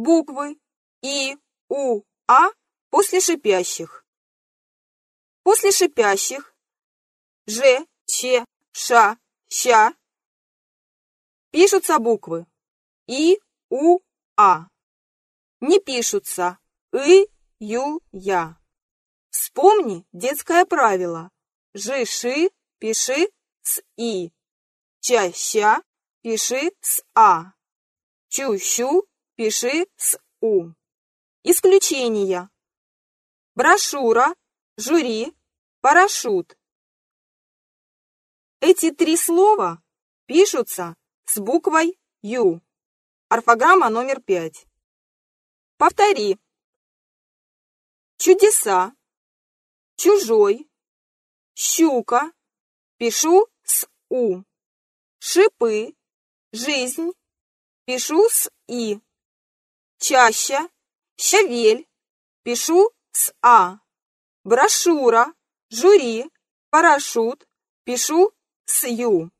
буквы И, У, А после шипящих. После шипящих Ж, Ч, Ш, Ща пишутся буквы И, У, А. Не пишутся И, Ю, Я. Вспомни детское правило. Жи-ши пиши с И. Ча-ща пиши с А. Чу-щу пиши с У. Исключения. Брошюра, жюри, парашют. Эти три слова пишутся с буквой Ю. Орфограмма номер пять. Повтори. Чудеса, чужой, щука, пишу с У. Шипы, жизнь, пишу с И. Чаща, щавель, пишу с А. Брошюра, жюри, парашют, пишу с Ю.